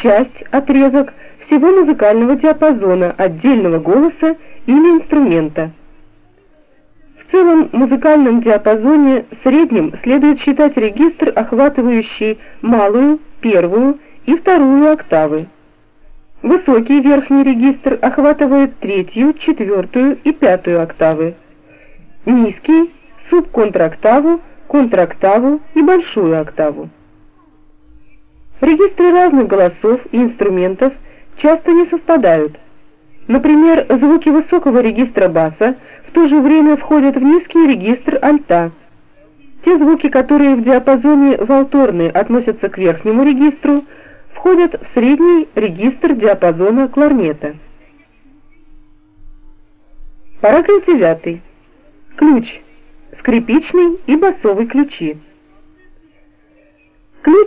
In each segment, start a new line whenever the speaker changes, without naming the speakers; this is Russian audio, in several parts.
часть, отрезок всего музыкального диапазона отдельного голоса или инструмента. В целом музыкальном диапазоне средним следует считать регистр, охватывающий малую, первую и вторую октавы. Высокий верхний регистр охватывает третью, четвертую и пятую октавы. Низкий – субконтрактаву, контрактаву и большую октаву. Регистры разных голосов и инструментов часто не совпадают. Например, звуки высокого регистра баса в то же время входят в низкий регистр альта. Те звуки, которые в диапазоне валторны относятся к верхнему регистру, входят в средний регистр диапазона кларнета. Параграф 9. Ключ. Скрипичный и басовый ключи.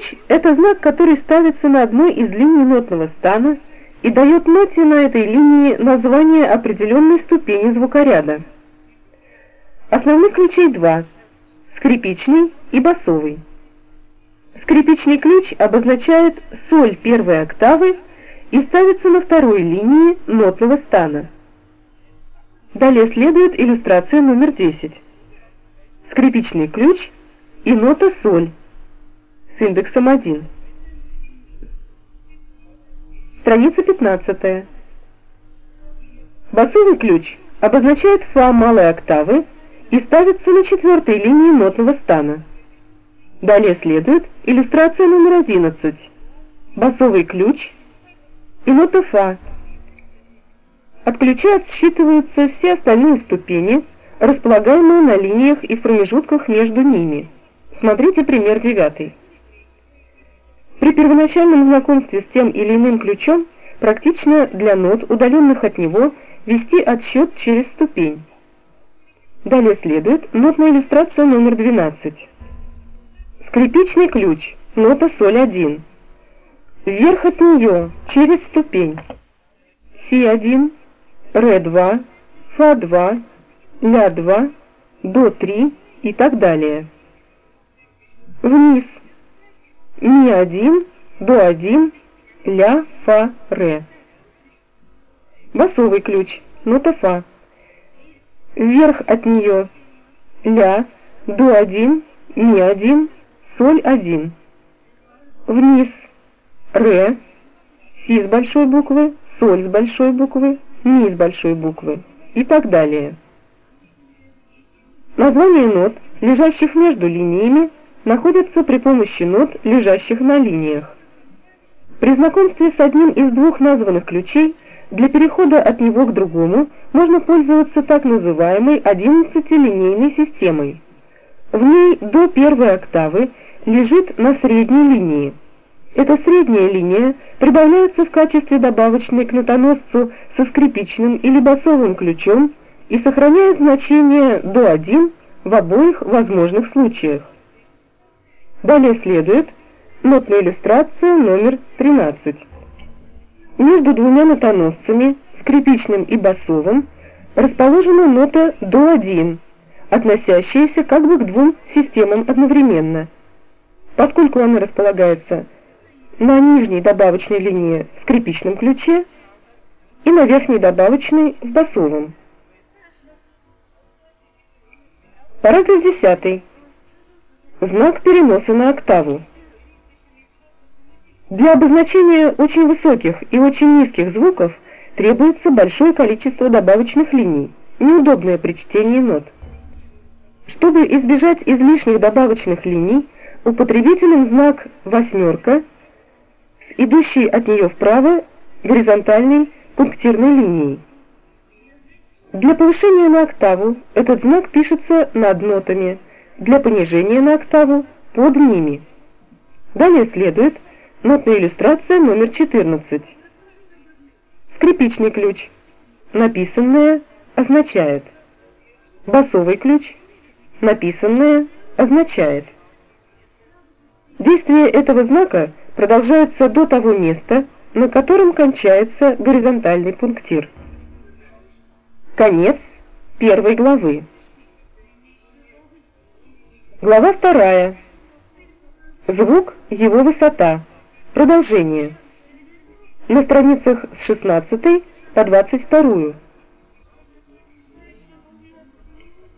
Ключ – это знак, который ставится на одной из линий нотного стана и дает ноте на этой линии название определенной ступени звукоряда. Основных ключей два – скрипичный и басовый. Скрипичный ключ обозначает соль первой октавы и ставится на второй линии нотного стана. Далее следует иллюстрация номер 10. Скрипичный ключ и нота соль с индексом 1. Страница 15. Басовый ключ обозначает фа малой октавы и ставится на четвертой линии нотного стана. Далее следует иллюстрация номер 11. Басовый ключ и нота фа. От ключа отсчитываются все остальные ступени, располагаемые на линиях и в промежутках между ними. Смотрите пример 9. При первоначальном знакомстве с тем или иным ключом практично для нот, удаленных от него, вести отсчет через ступень. Далее следует нотная иллюстрация номер 12. Скрипичный ключ, нота соль 1. Вверх от нее, через ступень. Си1, Ре2, Фа2, Ля2, До3 и так далее. Вниз ми1, до1, ля, фа, ре. Басовый ключ, нота фа. Вверх от нее ля, до1, ми1, соль 1. Вниз ре, си с большой буквы, соль с большой буквы, ми с большой буквы и так далее. Название нот, лежащих между линиями, находятся при помощи нот, лежащих на линиях. При знакомстве с одним из двух названных ключей для перехода от него к другому можно пользоваться так называемой 11-линейной системой. В ней до первой октавы лежит на средней линии. Эта средняя линия прибавляется в качестве добавочной к нотоносцу со скрипичным или басовым ключом и сохраняет значение до 1 в обоих возможных случаях. Далее следует нотная иллюстрация номер 13. Между двумя нотоносцами, скрипичным и басовым, расположена нота до-1, относящаяся как бы к двум системам одновременно. Поскольку она располагается на нижней добавочной линии в скрипичном ключе и на верхней добавочной в басовом. Параграф 10. Знак переноса на октаву. Для обозначения очень высоких и очень низких звуков требуется большое количество добавочных линий, неудобное при чтении нот. Чтобы избежать излишних добавочных линий, употребителен знак «восьмерка» с идущей от нее вправо горизонтальной пунктирной линией. Для повышения на октаву этот знак пишется над нотами – для понижения на октаву под ними. Далее следует нотная иллюстрация номер 14. Скрипичный ключ. Написанное означает. Басовый ключ. Написанное означает. Действие этого знака продолжается до того места, на котором кончается горизонтальный пунктир. Конец первой главы. Глава вторая. Звук, его высота. Продолжение. на страницах с 16 по 22.